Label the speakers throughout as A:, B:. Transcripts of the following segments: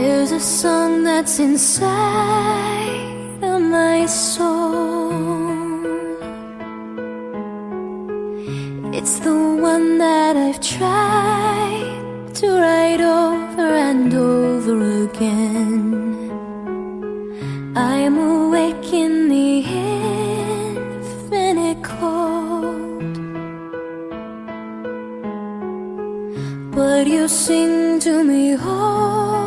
A: There's a song that's inside of my soul. It's the one that I've tried to write over and over again. I'm awake in the infinite cold. But you sing to me over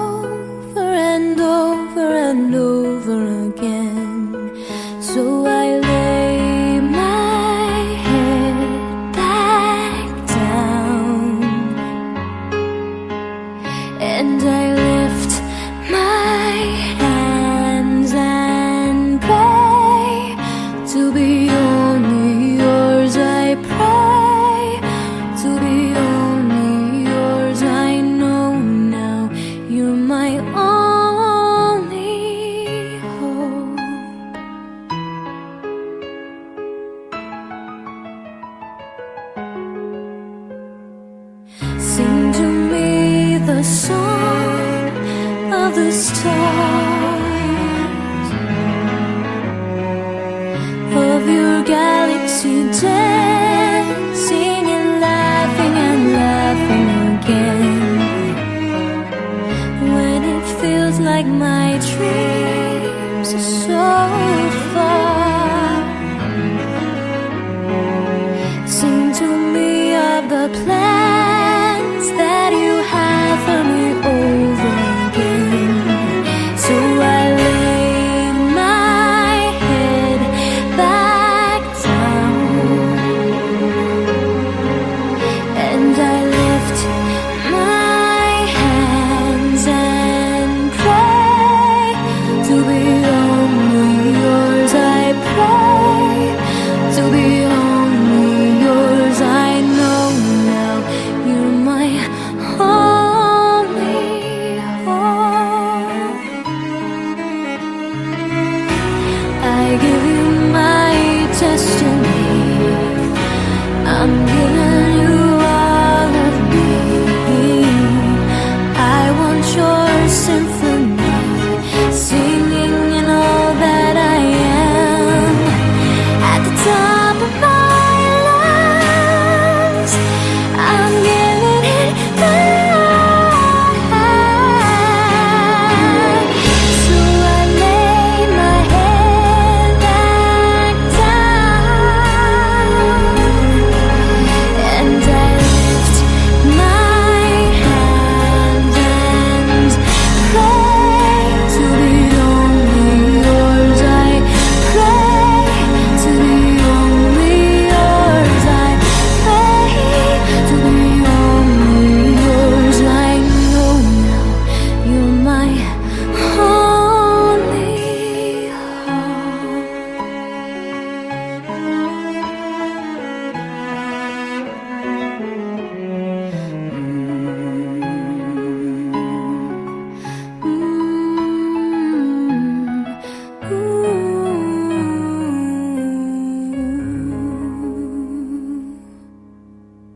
A: and I lift my hands and pray to be only yours. I pray to be only yours. I know now you're my only hope. Sing to me the song of your galaxy dancing and laughing and laughing again when it feels like my dreams are so far. Sing to me of the planets